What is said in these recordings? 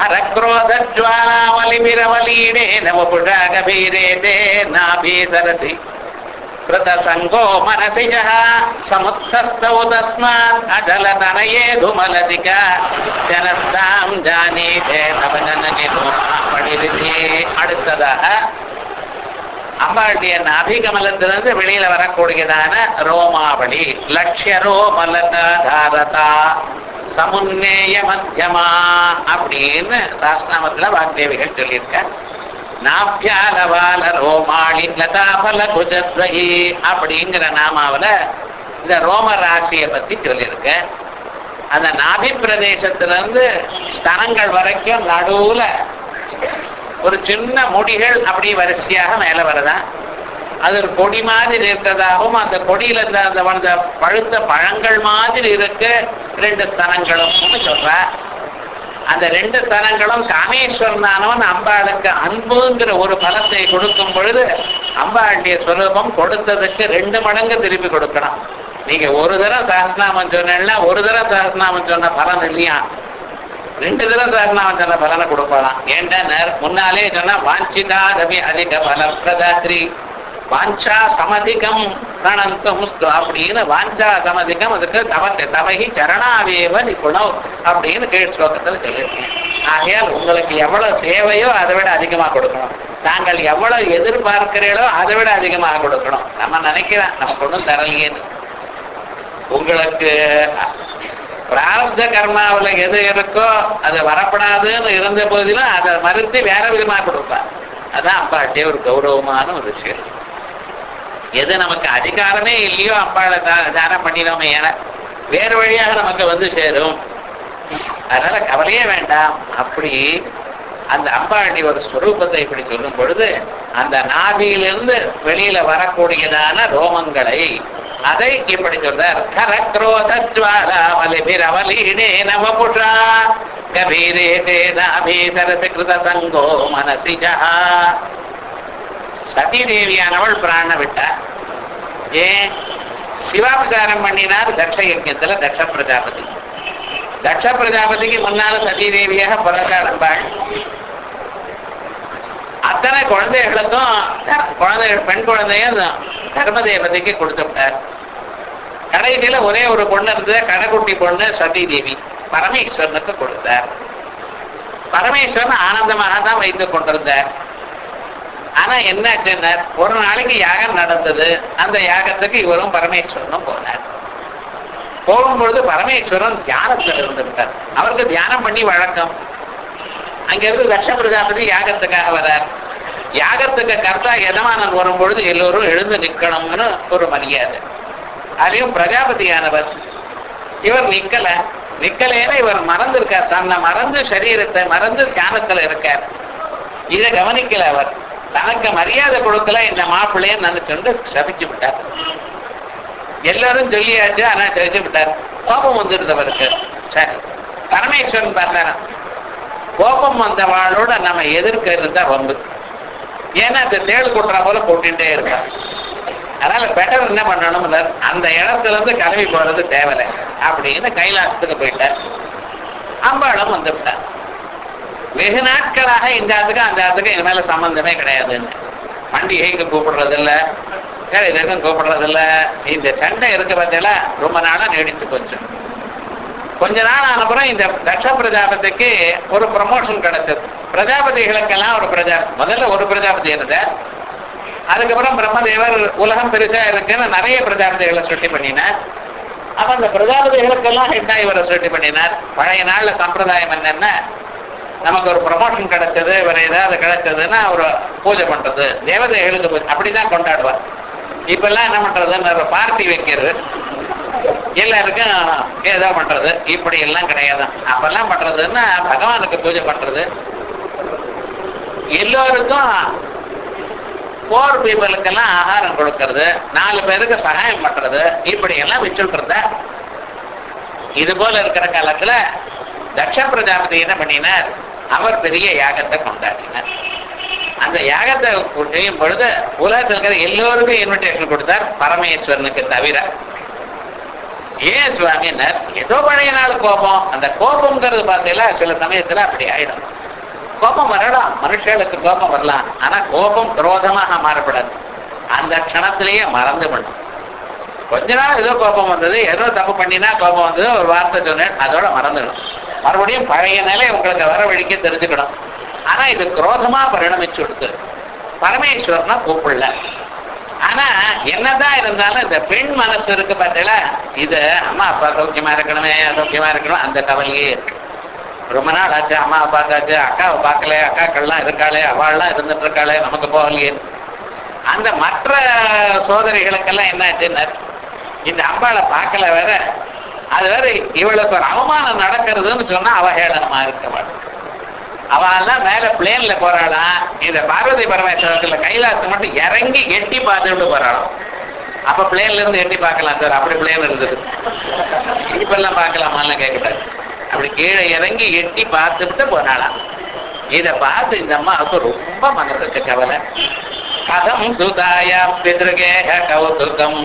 హరక్రోధజ్వాలావలిమిరవలీడే నవపుషాగభీరేదే నాభీధరసి కృతసంగో మనసి సముత్తస్థౌ తస్మాత్ అజలతనయే ధుమలతిక జనస్తాం జానీతే నవజన నిరూపణి அடுத்ததாக அம்பாளுடைய அபிகமலத்திலிருந்து வெளியில வரக்கூடியதான ரோமாவளி லட்சிய ரோமலதாரதா சமுன்னேய மத்தியமா அப்படின்னு சாஸ்திரமத்துல வாக்தேவிகள் சொல்லியிருக்க நாப்யாலவால ரோமாளி லதாபல குஜத்வகி அப்படிங்கிற நாமாவில இந்த ரோம ராசியை பத்தி சொல்லியிருக்க அந்த நாபி பிரதேசத்திலிருந்து ஸ்தனங்கள் வரைக்கும் நடுவுல ஒரு சின்ன முடிகள் அப்படி வரிசையாக மேல வருதான். அது ஒரு கொடி மாதிரி இருக்கிறதாகவும் அந்த கொடியில இருந்த அந்த வந்த பழுத்த பழங்கள் மாதிரி இருக்கு ரெண்டு ஸ்தலங்களும் சொல்ற. அந்த ரெண்டு ஸ்தலங்களும் காமேஸ்வரனானவன் அம்பாளுக்கு அன்புங்கிற ஒரு பலத்தை கொடுக்கும் பொழுது அம்பாளுடைய சுரூபம் கொடுத்ததுக்கு ரெண்டு மடங்கு திருப்பி கொடுக்கணும். நீங்க ஒரு தடவை சகஸ்நாமம் சொன்னா ஒரு தடவை சகஸ்நாமம் சொன்ன பலன் இல்லையா? ரெண்டு தடவை சகஸ்நாமம் சொன்ன பலனை கொடுக்கலாம் ஏன்டா முன்னாலே சொன்னா வாஞ்சிதா ரவி அதிக பல பிரதாத்ரி வாஞ்சா சமதிகம் பிரணந்தம் அப்படின்னு வாஞ்சா சமதிகம் அதுக்கு தவத்தை தவகி சரணாவேவ நிபுணம் அப்படின்னு கீழ் ஸ்லோகத்தில் சொல்லியிருக்கேன் ஆகையால் உங்களுக்கு எவ்வளவு தேவையோ அதை விட அதிகமா கொடுக்கணும். நாங்கள் எவ்வளவு எதிர்பார்க்கிறீர்களோ அதை விட அதிகமாக கொடுக்கணும். நம்ம நினைக்கிறோம் நமக்கு ஒன்றும் தரலையேன்னு உங்களுக்கு பிராரப்த கர்மாவில் எது இருக்கோ அது வரப்படாதுன்னு இருந்த போதிலும் அதை மறுத்து வேற விதமாக கொடுப்பார். அதான் அப்பாட்டே ஒரு கௌரவமான ஒரு விஷயம். எது நமக்கு அதிகாரமே இல்லையோ அப்பாளை தானம் பண்ணினோமே என வேறு வழியாக நமக்கு வந்து சேரும். அதனால கவலையே வேண்டாம். அப்படி அந்த அம்பாண்டி ஒரு ஸ்வரூபத்தை இப்படி சொல்லும் பொழுது அந்த நாபியிலிருந்து வெளியில வரக்கூடியதான ரோமங்களை அதை இப்படி சொல்றார். கரக்ரோதஜ்வாலாவலிபிரவலீனே நவபுஷா கபீரே தேதாபி சரசிகிருத சங்கோ மனசிஜா சதீதேவியானவள் பிராண விட்டார் ஏன்? சிவாபிசாரம் பண்ணினார் தட்ச யஜ்யத்துல தட்ச பிரஜாபதி. தட்ச பிரஜாபதிக்கு முன்னால சதீதேவியாக பிறந்தாள் அத்தனை குழந்தைகளுக்கும் குழந்தை பெண் குழந்தையும் தர்மதேவதைக்கு தேவதைக்கு விட்டார் கடைசியில ஒரே ஒரு பொண்ணு இருந்தது கடைக்குட்டி பொண்ணு சதி தேவி பரமேஸ்வரனுக்கு கொடுத்தார். பரமேஸ்வரன் ஆனந்தமாக தான் வைத்துக் கொண்டிருந்தார். ஆனா என்னாச்சுன்னா ஒரு நாளைக்கு யாகம் நடந்தது அந்த யாகத்துக்கு இவரும் பரமேஸ்வரனும் போனார். போகும்பொழுது பரமேஸ்வரன் தியானத்தில் இருந்திருக்கார் அவருக்கு தியானம் பண்ணி வழக்கம். அங்கிருந்து லட்ச பிரஜாபதி யாகத்துக்காக வரார். யாகத்துக்கு கர்த்தா எதமானன் வரும்பொழுது எல்லோரும் எழுந்து நிற்கணும்னு ஒரு மரியாதை. அதையும் பிரஜாபதியானவர் இவர் நிக்கல. நிக்கலேன்னு இவர் மறந்திருக்கார். தன்னை மறந்து சரீரத்தை மறந்து தியானத்துல இருக்கார். இதை கவனிக்கல அவர். தனக்கு மரியாதை கொடுக்கல இந்த மாப்பிள்ளைன்னு நினைச்சுட்டு சபிச்சு விட்டார். எல்லாரும் சொல்லியாச்சு ஆனா சபிச்சு விட்டார். கோபம் வந்துருந்தவருக்கு சரி. பரமேஸ்வரன் பார்த்தாரா கோபம் வந்தவாளோட நம்ம எதிர்க்க இருந்தா வம்பு. ஏன்னா அந்த தேள் கொட்டுற போல கொண்டுட்டே இருக்கார் அதனால பெட்டர் என்ன பண்ணணும் அந்த இடத்துல இருந்து கிளம்பி போறது தேவையில்லை. அப்படின்னு கைலாசத்துக்கு போயிட்டார். அம்பாளம் வந்து விட்டார். வெகு நாட்களாக இந்த ஆத்துக்கு அந்த ஆத்துக்கு என் மேல சம்பந்தமே கிடையாதுன்னு பண்டிகைக்கு கூப்பிடுறது இல்ல வேற எதுக்கும் கூப்பிடுறது இல்ல இந்த சண்டை இருக்க பத்தியில ரொம்ப நாளா நீடிச்சு கொஞ்சம் கொஞ்ச நாள் ஆனப்புறம் இந்த தட்ச பிரஜாபதிக்கு ஒரு ப்ரமோஷன் கிடைச்சது. பிரஜாபதிகளுக்கெல்லாம் ஒரு பிரஜா முதல்ல ஒரு பிரஜாபதி இருந்த. அதுக்கப்புறம் பிரம்மதேவர் உலகம் பெருசா இருக்குன்னு நிறைய பிரஜாபதிகளை சுட்டி பண்ணினார். அப்ப அந்த பிரஜாபதிகளுக்கெல்லாம் ஹெட்டா இவரை சுட்டி பண்ணினார். பழைய நாள்ல சம்பிரதாயம் என்னன்னா நமக்கு ஒரு ப்ரமோஷன் கிடைச்சது வேற ஏதாவது கிடைச்சதுன்னா ஒரு பூஜை பண்றது. தேவதைகளுக்கு பூஜை அப்படிதான் கொண்டாடுவார். இப்ப எல்லாம் என்ன பண்றதுன்னு பார்ட்டி வைக்கிறது. எல்லாருக்கும் ஏதோ பண்றது. இப்படி எல்லாம் கிடையாது. அப்பெல்லாம் பண்றதுன்னா பகவானுக்கு பூஜை பண்றது. எல்லோருக்கும் போர் பீப்புளுக்கெல்லாம் ஆகாரம் கொடுக்கறது. நாலு பேருக்கு சகாயம் பண்றது. இப்படி எல்லாம் வச்சுட்டு இது போல இருக்கிற காலத்துல தட்ச பிரஜாபதி என்ன பண்ணினார்? அவர் பெரிய யாகத்தை கொண்டாடினார். அந்த யாகத்தை செய்யும் பொழுது உலகத்தில் இருக்கிற எல்லோருக்கும் இன்விடேஷன் கொடுத்தார் பரமேஸ்வரனுக்கு தவிர. ஏன் சுவாமினர் ஏதோ பழைய நாள் கோபம். அந்த கோபம்ங்கிறது பார்த்தீங்களா? சில சமயத்துல அப்படி ஆயிடும். கோபம் வரலாம். மனுஷர்களுக்கு கோபம் வரலாம். ஆனா கோபம் குரோதமாக மாறப்படாது. அந்த க்ஷணத்திலேயே மறந்து பண்ணும் கொஞ்ச நாள் ஏதோ கோபம் வந்தது. ஏதோ தப்பு பண்ணினா கோபம் வந்தது. ஒரு வார்த்தை சொன்னேன். அதோட மறந்துடும் மறுபடியும் பழைய நிலை உங்களுக்கு வர வழிக்க தெரிஞ்சுக்கணும். ஆனா இது குரோதமா பரிணமிச்சு கொடுத்து பரமேஸ்வரனா கூப்பிடல. ஆனா என்னதான் இருந்தாலும் இந்த பெண் மனசு இருக்கு பார்த்தீங்களா இது அம்மா அப்பா சௌக்கியமா இருக்கணுமே சௌக்கியமா இருக்கணும் அந்த கவலையே இருக்கு. ரொம்ப நாள் ஆச்சு அம்மாவை பார்த்தாச்சு அக்காவை பார்க்கல அக்காக்கள்லாம் இருக்காளே அவள்லாம் இருந்துட்டு இருக்காளே நமக்கு போகலையே. அந்த மற்ற சோதனைகளுக்கெல்லாம் என்ன ஆச்சுன்னா இந்த அம்பாளை பார்க்கல வேற அது வேற இவளுக்கு ஒரு அவமானம் நடக்கிறதுன்னு சொன்னா அவஹேளனமா இருக்கவாள் அவெல்லாம் மேல பிளேன்ல போறாளாம் இந்த பார்வதி பரமேஸ்வரத்துல கைலாசம் மட்டும் இறங்கி எட்டி பார்த்துட்டு போறாளாம். அப்ப பிளேன்ல இருந்து எட்டி பார்க்கலாம் சார் அப்படி பிளேன் இருந்தது. இப்பெல்லாம் பார்க்கலாமான்னு கேட்கக்கூடாது அப்படி கீழே இறங்கி எட்டி பார்த்துட்டு போனாளாம் இதை பார்த்து இந்த அம்மாவுக்கு ரொம்ப மனசுக்கு கவலை. கதம் சுதாயா பிதிருகேக கௌதுகம்.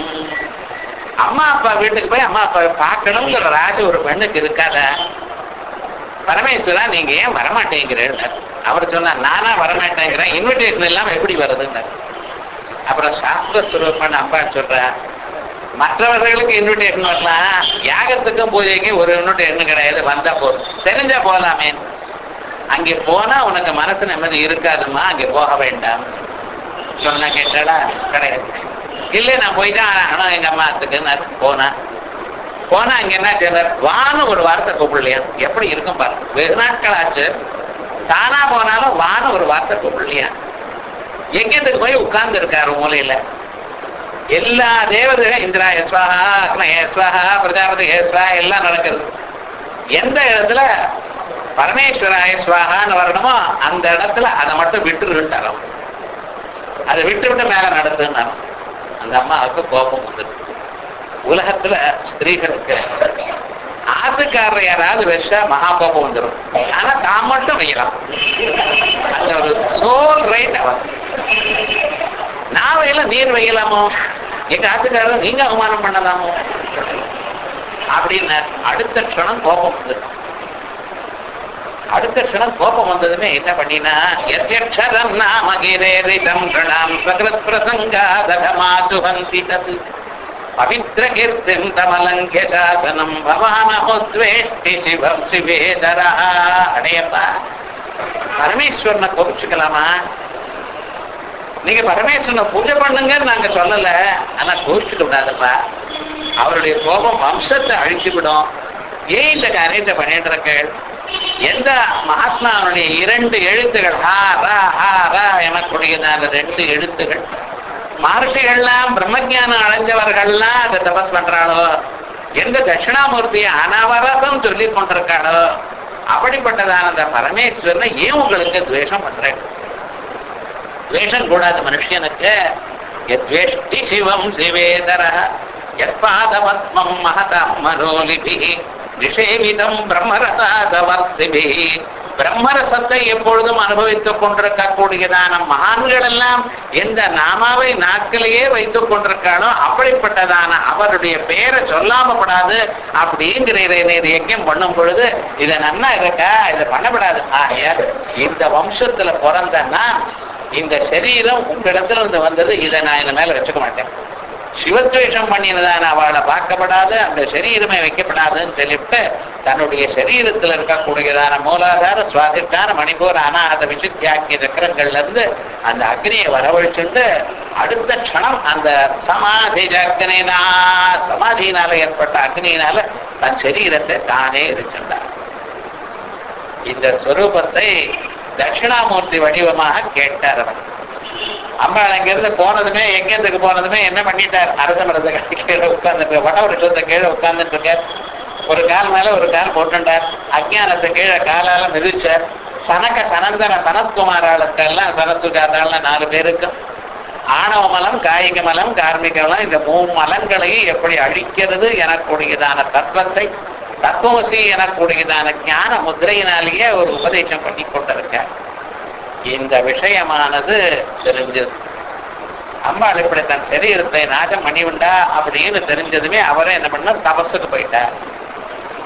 அம்மா அப்பா வீட்டுக்கு போய் அம்மா அப்பா பார்க்கணுங்கிற ராஜ ஒரு பெண்ணுக்கு இருக்காத. பரமேஸ்வரா நீங்க ஏன் வரமாட்டேங்கிறேன் அவர் சொன்னார் நானா வரமாட்டேங்கிறேன். இன்விடேஷன் இல்லாம எப்படி வருதுன்னார். அப்புறம் சாஸ்திர சுரூபன் அம்பா சொல்ற மற்றவர்களுக்கு இன்விடேஷன் வரலாம் யாகத்துக்கும் பூஜைக்கும் ஒரு இன்விடேஷன் கிடையாது. வந்தா போதும். தெரிஞ்சா போகலாமே அங்கே போனா உனக்கு மனசு நிம்மதி இருக்காதுமா அங்கே போக வேண்டாம். சொன்னா கேட்டாடா கிடையாது. இல்லை நான் போய் தான் ஆகணும் எங்க அம்மா போனேன் போனா. அங்க என்ன செய்யறார் வான்னு ஒரு வார்த்தை கூப்பிடலையா? எப்படி இருக்கும் பாரு. வெகு நாட்கள் ஆச்சு. தானா போனாலும் வான்னு ஒரு வார்த்தை கூப்பிடலையா? எங்கேருந்து போய் உட்கார்ந்து இருக்காரு மூலையில? எல்லா தேவதைகளும் இந்திரா யஸ்வாஹா அக்ன யஸ்வாஹா பிரஜாபதி யஸ்வா எல்லாம் நடக்குது. எந்த இடத்துல பரமேஸ்வராய ஸ்வாகான்னு வரணுமோ அந்த இடத்துல அதை மட்டும் விட்டுருன்ட்டார் அவன் அதை விட்டு விட்டு மேல நடத்துன்னு அந்த அம்மாவுக்கு கோபம் வந்துடும் உலகத்துல ஸ்திரீகளுக்கு ஆத்துக்காரர் யாராவது வச்சா மகா கோபம் வந்துடும் ஆனா தான் மட்டும் வைக்கலாம் அந்த ஒரு சோல் ரைட் அவன். நான் வையல நீர் வைக்கலாமோ எங்க ஆத்துக்காரர் நீங்க அவமானம் பண்ணலாமோ? அப்படின்னு அடுத்த க்ஷணம் கோபம் வந்துடும் அடுத்த க்ஷணம் கோபம் வந்ததுமே என்ன பண்ணினா யத்யக்ஷரம் நாம கிரேரிதம் பிரணாம் சகிருத் பிரசங்காதகமாதுஹந்தி தத் பவித்ர கீர்த்திம் தமலங்கிய சாசனம் பவானமுத்வேஷ்டி சிவம் சிவேதரா அடையப்பா பரமேஸ்வரனை கோபிச்சுக்கலாமா? நீங்க பரமேஸ்வரனை பூஜை பண்ணுங்கன்னு நாங்க சொல்லல ஆனா கோபிச்சுக்க கூடாதுப்பா. அவருடைய கோபம் வம்சத்தை அழிச்சு விடும் ஏன் இந்த காரியத்தை பண்ணிட்டு இருக்கேள் எந்த மகாத்மாவுடைய இரண்டு எழுத்துகள் ஹா ரா ஹா ரா எனக்கூடியதான ரெண்டு எழுத்துகள்? மகர்ஷிகள்லாம் பிரம்மஜானம் அடைஞ்சவர்கள்லாம் அதை தபஸ் பண்றாளோ? எந்த தட்சிணாமூர்த்தியை அனவரசம் சொல்லி கொண்டிருக்காளோ? அப்படிப்பட்டதான அந்த பரமேஸ்வரனை ஏன் உங்களுக்கு துவேஷம் பண்றேன்? துவேஷம் கூடாது மனுஷனுக்கு. எத்வேஷ்டி சிவம் சிவேதர எத் எத்பாதபத்மம் மகதம் மனோலிபி நிஷேவிதம் பிரம்மரசாதவர்த்திபி பிரம்மரசத்தை எப்பொழுதும் அனுபவித்துக் கொண்டிருக்கக்கூடியதான மகான்கள் எல்லாம் எந்த நாமாவை நாக்கிலேயே வைத்துக் கொண்டிருக்காளோ அப்படிப்பட்டதான அவருடைய பெயரை சொல்லாமப்படாது அப்படிங்கிற நீர் யஜ்யம் பண்ணும் பொழுது இதை நன்னா இருக்கா? இதை பண்ணப்படாது ஆகையால் இந்த வம்சத்துல பிறந்தன்னா இந்த சரீரம் உங்களிடத்துல இருந்து வந்தது இதை நான் இந்த மேல வச்சுக்க மாட்டேன். சிவத்வேஷம் பண்ணினதான அவளை பார்க்கப்படாது அந்த சரீரமே வைக்கப்படாதுன்னு சொல்லிவிட்டு தன்னுடைய சரீரத்தில் இருக்கக்கூடியதான மூலாதார சுவாதிஷ்டான மணிபூர் அனாத விசுத்தியாக்கிய சக்கரங்கள்ல இருந்து அந்த அக்னியை வரவழைச்சுட்டு அடுத்த க்ஷணம் அந்த சமாதி அக்னினா சமாதியினால ஏற்பட்ட அக்னியினால தன் சரீரத்தை தானே இருக்கின்றார் இந்த ஸ்வரூபத்தை தட்சிணாமூர்த்தி வடிவமாக கேட்டார் அவர். அம்பாள் அங்கிருந்து போனதுமே எங்கேருந்துக்கு போனதுமே என்ன பண்ணிட்டார்? அரச மரத்தை கீழே உட்கார்ந்துட்டு வட வருஷத்தை கீழே உட்கார்ந்துட்டு இருக்கார் ஒரு கால் மேல ஒரு கால் போட்டுட்டார். அஜானத்தை கீழே காலால மிதிச்சார். சனக சனந்தன சனத்குமாராளுக்கெல்லாம் சனசுஜாதாலாம் நாலு பேருக்கும் ஆணவ மலம் காயிக மலம் கார்மிக மலம் இந்த மூணு மலங்களையும் எப்படி அழிக்கிறது எனக்கூடியதான தத்துவத்தை தத்துவசி எனக்கூடியதான ஞான முதிரையினாலேயே ஒரு உபதேசம் பண்ணி கொண்டிருக்கார். இந்த விஷயமானது தெரிஞ்சது. அம்பாள் இப்படி தன் சரீரத்தை நாசம் பண்ணிவிண்டா அப்படின்னு தெரிஞ்சதுமே அவரே என்ன பண்ணார் தபஸுக்கு போயிட்டார்.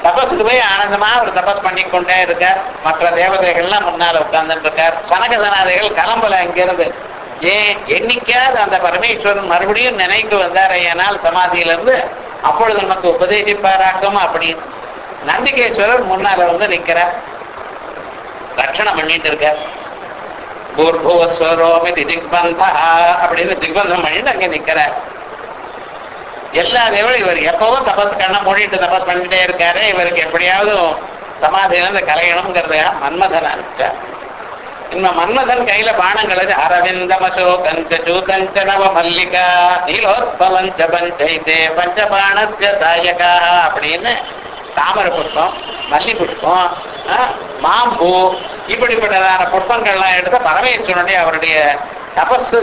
தபஸுக்கு போய் ஆனந்தமா அவர் தபஸ் பண்ணி கொண்டே இருக்கார். மற்ற தேவதைகள்லாம் முன்னால உட்கார்ந்துட்டு இருக்கார் சனகதனாதைகள் கிளம்பல இங்கிருந்து ஏன்? என்னைக்காவது அந்த பரமேஸ்வரன் மறுபடியும் நினைக்கு வந்தார் ஏனால் சமாதியிலிருந்து அப்பொழுது நமக்கு உபதேசிப்பாராக்கும் அப்படின்னு. நந்திகேஸ்வரர் முன்னால வந்து நிற்கிறார். ரட்சணம் பண்ணிட்டு இருக்கார். பூர்புவஸ்வரோமி திக்பந்தா அப்படின்னு திக்பந்தம் பண்ணிட்டு அங்கே நிற்கிறார் எல்லா தேவரும் இவர் எப்பவும் தபஸ் கண்ணை மூடிட்டு தபஸ் பண்ணிட்டே இருக்காரு. இவருக்கு எப்படியாவது சமாதியிலிருந்து கலையணுங்கிறத மன்மதன் அனுப்பிச்சார். இன்னும் மன்மதன் கையில பானங்கள் அரவிந்தமசோ கஞ்ச சூதஞ்ச நவ மல்லிகா நீலோத்பவஞ்ச பஞ்சைதே பஞ்சபாணஸ்ய தாயகா அப்படின்னு தாமரை புஷ்பம் மல்லி புஷ்பம் ஆ, மாம்பூ இப்படிப்பட்டதான புஷ்பங்கள்லாம் எடுத்து பரமேஸ்வரனுடைய அவருடைய தபஸ்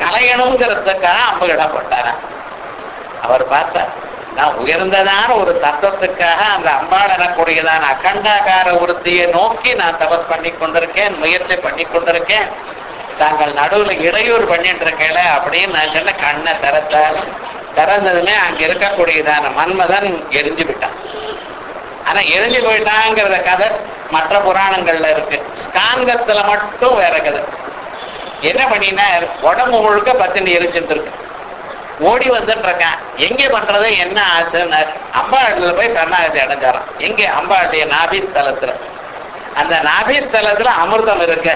கலையணுங்கிறதுக்காக அம்புகளை போட்டாராம் அவர் பார்த்தார் நான் உயர்ந்ததான ஒரு தத்துவத்துக்காக அந்த அம்பாள் எனக்கூடியதான அகண்டாகார உறுதியை நோக்கி நான் தபஸ் பண்ணி கொண்டிருக்கேன் முயற்சி பண்ணி கொண்டிருக்கேன். தாங்கள் நடுவில் இடையூறு பண்ணிட்டு இருக்கல அப்படின்னு நான் சொன்ன கண்ணை திறத்தார் திறந்ததுமே அங்க இருக்கக்கூடியதான மன்மதன் எரிஞ்சு விட்டான். ஆனா எரிஞ்சு போயிட்டாங்கிறத கதை மற்ற புராணங்கள்ல இருக்கு. ஸ்காந்தத்துல மட்டும் வேற கதை. என்ன பண்ணினா உடம்பு முழுக்க பத்தினி எரிஞ்சுட்டு இருக்கு ஓடி வந்துட்டு இருக்கான். எங்க பண்றது என்ன ஆச்சுன்னு அம்பாளுல போய் சரணாகதி அடைஞ்சாராம். எங்க அம்பாளுடைய நாபி ஸ்தலத்துல அந்த நாபி ஸ்தலத்துல அமிர்தம் இருக்கு.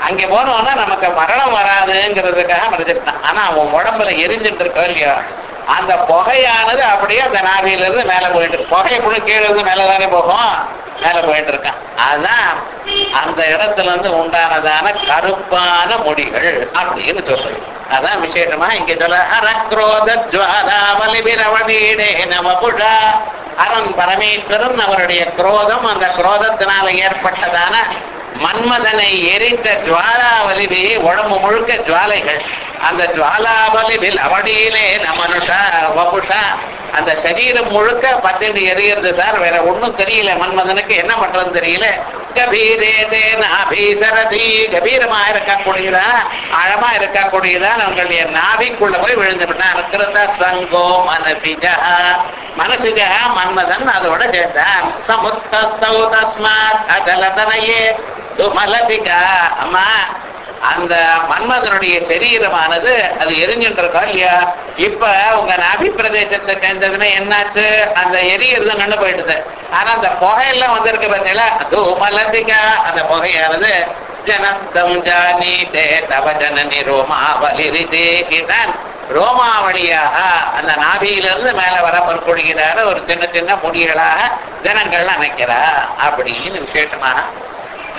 அங்க போனோம்னா நமக்கு மரணம் வராதுங்கிறதுக்காக மறைச்சிட்டான் ஆனா அவன் உடம்புல எரிஞ்சுட்டு இருக்கோ இல்லையா? அந்த புகையானது அப்படியே அந்த நாபியில இருந்து மேல போயிட்டு இருக்கு. புகை கூட கீழே இருந்து மேலே தானே போகும்? மேல போயிட்டு இருக்கான் அதுதான் அந்த இடத்துல இருந்து உண்டானதான கருப்பான முடிகள் அப்படின்னு சொல்றது அதான் விசேஷமா இங்க சொல்ல அரக்ரோத ஜுவாலாவலி பிரவணீடே நமபுஷா. அரண் பரமேஸ்வரன் அவருடைய குரோதம் அந்த குரோதத்தினால ஏற்பட்டதான மன்மதனை எரிந்த ஜுவாலாவலிவே உடம்பு முழுக்க ஜுவாலைகள். அந்த ஜுவாலாவலிவில் அவடியிலே நமனுஷா வபுஷா அந்த சரீரம் முழுக்க பத்திட்டு எரியுறது சார். வேற ஒண்ணும் தெரியல. மன்மதனுக்கு என்ன பண்றதுன்னு தெரியல. கபீரே நாபீசரதி கபீரமா இருக்கக்கூடியதா ஆழமா இருக்கக்கூடியதா நம்மளுடைய நாவிக்குள்ள போய் விழுந்து விட்டான் கிருத சங்கோ மனசிஜா மனசிஜா மன்மதன் அதோட சேர்ந்தான் சமுத்தஸ்தௌ தஸ்மாத் அகலதனையே. துமலபிகா அம்மா அந்த மன்மதனுடைய சரீரமானது அது எரிஞ்சுட்டு இல்லையா? இப்ப உங்க நாபி பிரதேசத்தை சேர்ந்ததுன்னா என்னாச்சு? அந்த எரியறது நின்று போயிடுது. ஆனா அந்த புகையெல்லாம் வந்திருக்கு பார்த்தீங்களா தூமலதிகா அந்த புகையானது ஜனஸ்தம் ஜானீதே தவ ஜனனி ரோமாவலிரிதே இதான் ரோமாவளியாக அந்த நாபியிலிருந்து மேல வர பொறுப்படுகிறார ஒரு சின்ன சின்ன முடிகளாக ஜனங்கள் நினைக்கிறா அப்படின்னு விசேஷமாக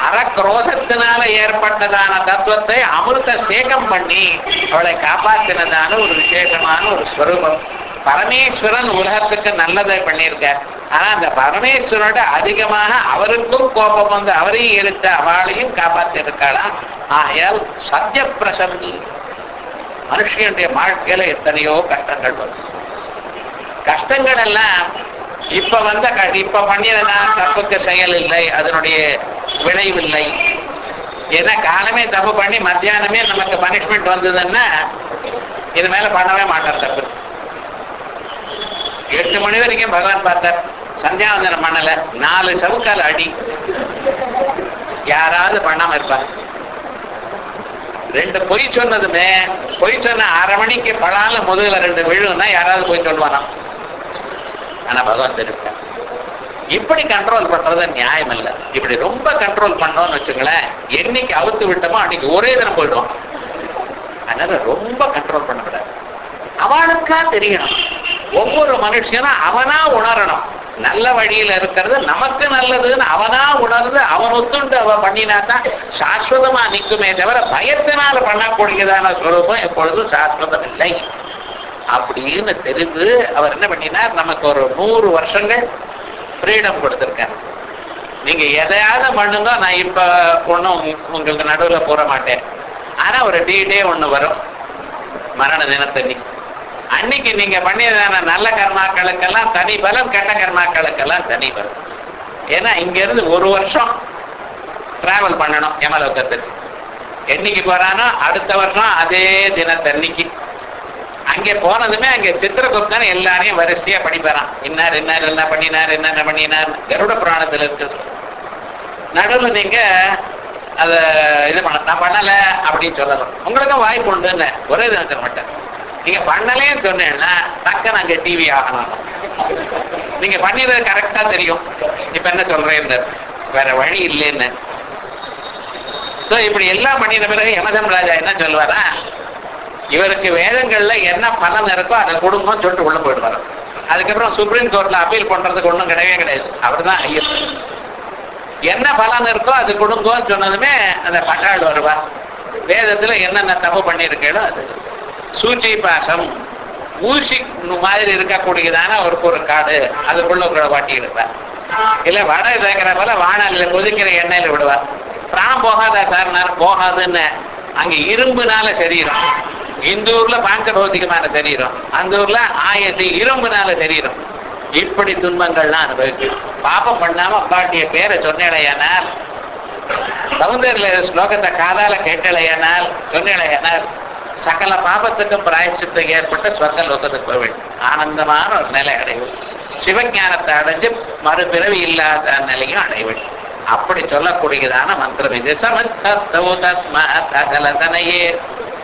அறக்ரோதத்தினால ஏற்பட்டதான தத்துவத்தை அமிர்த சேகம் பண்ணி அவளை காப்பாத்தினதான ஒரு விசேஷமான ஒரு ஸ்வரூபம். பரமேஸ்வரன் உலகத்துக்கு நல்லதை பண்ணியிருக்கார். ஆனா அந்த பரமேஸ்வரோட அதிகமாக அவருக்கும் கோபம் வந்து அவரையும் எடுத்த அவளையும் காப்பாத்தி இருக்காளாம் ஆகையால் சத்திய பிரசந்தி மனுஷனுடைய வாழ்க்கையில எத்தனையோ கஷ்டங்கள் வரும். கஷ்டங்கள் எல்லாம் இப்ப வந்த க- இப்ப பண்ணியதுனா தப்புக்கு செயல் இல்லை அதனுடைய விளைவில்லை. ஏன்னா காலமே தப்பு பண்ணி மத்தியானமே நமக்கு பனிஷ்மெண்ட் வந்ததுன்னா இது மேல பண்ணவே மாட்டார் தப்பு. எட்டு மணி வரைக்கும் பகவான் பார்த்தார் சந்தியாவந்தனம் பண்ணல நாலு சவுக்கால் அடி. யாராவது பண்ணாம இருப்பார். ரெண்டு பொய் சொன்னதுமே பொய் சொன்ன அரை மணிக்கு பழால முதுகுல ரெண்டு விழுன்னா யாராவது போய் சொல்லுவாராம். ஆனா பகவான் தெரிவித்தார் இப்படி கண்ட்ரோல் பண்றது நியாயம் இல்ல. இப்படி ரொம்ப கண்ட்ரோல் பண்ணோம்னு வச்சுங்களேன் என்னைக்கு அவுத்து விட்டோமோ அன்னைக்கு ஒரே தினம் போயிடுவோம் அதனால ரொம்ப கண்ட்ரோல் பண்ணக்கூடாது. அவனுக்கா தெரியணும். ஒவ்வொரு மனுஷனும் அவனா உணரணும். நல்ல வழியில இருக்கிறது நமக்கு நல்லதுன்னு அவனா உணர்ந்து அவன் ஒத்துண்டு அவன் பண்ணினாதான் சாஸ்வதமா நிற்குமே தவிர பயத்தினால பண்ணக்கூடியதான ஸ்வரூபம் எப்பொழுதும் சாஸ்வதம் இல்லை. அப்படின்னு தெரிந்து அவர் என்ன பண்ணினார்? நமக்கு ஒரு நூறு வருஷங்கள் ஃப்ரீடம் கொடுத்துருக்காரு. நீங்க எதையாவது பண்ணுங்க நான் இப்ப ஒன்றும் உங்களுக்கு நடுவில் போற மாட்டேன். ஆனா ஒரு டீடே ஒண்ணு வரும். மரண தினத்தன்னைக்கு அன்னைக்கு. நீங்க பண்ணியதான நல்ல கர்மாக்களுக்கெல்லாம் தனி பலம் கெட்ட கர்மாக்களுக்கெல்லாம் தனி பலம் ஏன்னா இங்க இருந்து ஒரு வருஷம் டிராவல் பண்ணணும் யமலோகத்துக்கு. என்னைக்கு போறானோ அடுத்த வருஷம் அதே தினத்தன்னைக்கு அங்கே போனதுமே அங்கே சித்திரகுப்தன் எல்லாரையும் வரிசையா படிப்பறான் இன்னார் இன்னார் என்ன பண்ணினார் என்னென்ன பண்ணினார்? கருட புராணத்தில் இருக்கு. நடுவில் நீங்க அத இது பண்ண நான் பண்ணல அப்படின்னு சொல்லலாம் உங்களுக்கும் வாய்ப்பு உண்டுன்னு ஒரே தினத்தில் மட்டும். நீங்க பண்ணலேன்னு சொன்னேன்னா டக்குன்னு நாங்க டிவி ஆகணும். நீங்க பண்ணிடுறது கரெக்டா தெரியும். இப்ப என்ன சொல்றேன்னு. வேற வழி இல்லைன்னு. இப்படி எல்லாம் பண்ணின பிறகு யமதம் ராஜா என்ன சொல்லுவாரா? இவருக்கு வேதங்கள்ல என்ன பலன் இருக்கோ அதை கொடுங்கன்னு சொல்லிட்டு உள்ள போயிடுவாரு. அதுக்கப்புறம் சுப்ரீம் கோர்ட்ல அப்பீல் பண்றதுக்கு ஒண்ணும் கிடையவே கிடையாது. அவர் தான் ஐயர். என்ன பலன் இருக்கோ அது கொடுங்கன்னு சொன்னதுமே அந்த பட்டாள் வருவார் வேதத்துல என்னென்ன தப்பு பண்ணியிருக்கேளோ அது. சூச்சி பாசம் ஊசி மாதிரி இருக்கக்கூடியதான ஒரு ஒரு காடு அதுக்குள்ள கூட வாட்டி இருப்பார் இல்ல வடை தேக்கிற போல வானல்ல கொதிக்கிற எண்ணெயில விடுவார் பிராணம் போகாதா சார்? நான் போகாதுன்னு. அங்க இரும்புனால சரீரம் இந்த ஊர்ல பாங்க பௌத்திகமான சரீரம் அந்த ஊர்ல ஆயசி இரும்புனால சரீரம். இப்படி துன்பங்கள்லாம் அனுபவிச்சு பாப்பம் பண்ணாம அப்பாட்டிய பேரை சொன்னேடையானால் சௌந்தர்ல ஸ்லோகத்தை காதால கேட்டலையானால் சொன்னேடையானால் சகல பாபத்துக்கும் பிராயசித்தம் ஏற்பட்ட ஸ்வர்க்க லோகத்துக்கு போக வேண்டும். ஆனந்தமான ஒரு நிலை அடைவது சிவஞானத்தை அடைஞ்சு மறுபிறவி இல்லாத நிலையும் அடைவது அப்படி சொல்லக்கூடியதான மந்திரம் இது. சமஸ்தௌ தஸ்மாத் அகலதனையே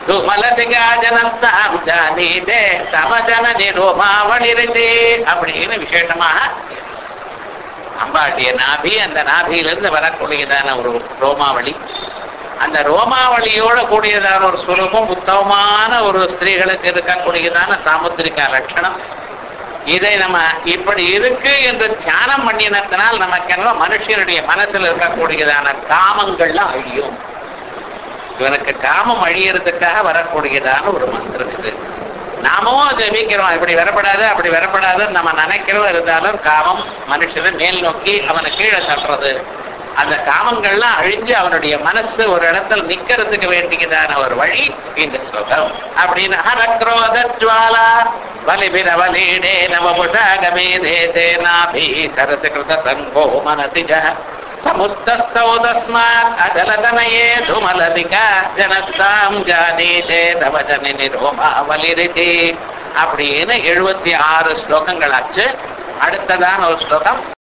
துமலதிகாஜனந்தாம் ஜானீதே சமஜன நிரோமாவளிருந்தே அப்படின்னு விசேஷமாக அம்பாட்டிய நாபி அந்த நாபியிலிருந்து வரக்கூடியதான ஒரு ரோமாவளி. அந்த ரோமாவளியோட கூடியதான ஒரு சுலபம் உத்தமமான ஒரு ஸ்திரீகளுக்கு இருக்கக்கூடியதான சாமுத்திரிகா லட்சணம். இதை நம்ம இப்படி இருக்கு என்று தியானம் பண்ணினத்தினால் நமக்கு என்ன மனுஷனுடைய மனசில் இருக்கக்கூடியதான காமங்கள்லாம் அழியும். இவனுக்கு காமம் அழியறதுக்காக வரக்கூடியதான ஒரு மந்திரம் இது. நாமும் ஜெபிக்கிறோம். இப்படி வரப்படாது அப்படி வரப்படாதுன்னு நம்ம நினைக்கிறோம் இருந்தாலும் காமம் மனுஷனை மேல் நோக்கி அவனை கீழே தட்டுறது அந்த காமங்கள்லாம் அழிஞ்சு அவனுடைய மனசு ஒரு இடத்துல நிக்கிறதுக்கு வேண்டியதான ஒரு வழி இந்த ஸ்லோகம். அப்படின்னு ஹரக்ரோத ஜுவாலா பலிபிர தேதே நாபி சரசகிருத சங்கோ மனசிஜ சமுத்தஸ்தௌ தஸ்மாத் அஜலதனயே துமலதிகா ஜனஸ்தாம் ஜானீதே தவஜனி நிரோமாவலிரிதி அப்படின்னு எழுபத்தி ஆறு ஸ்லோகங்களாச்சு அடுத்ததான ஒரு ஸ்லோகம்